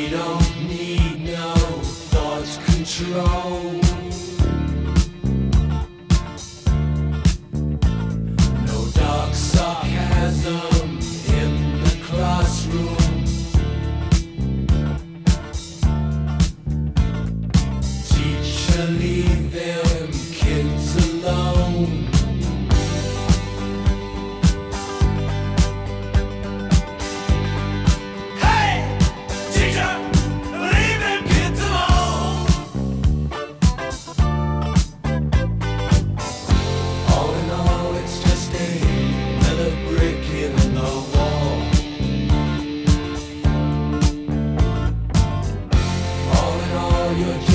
We don't need no thought control. your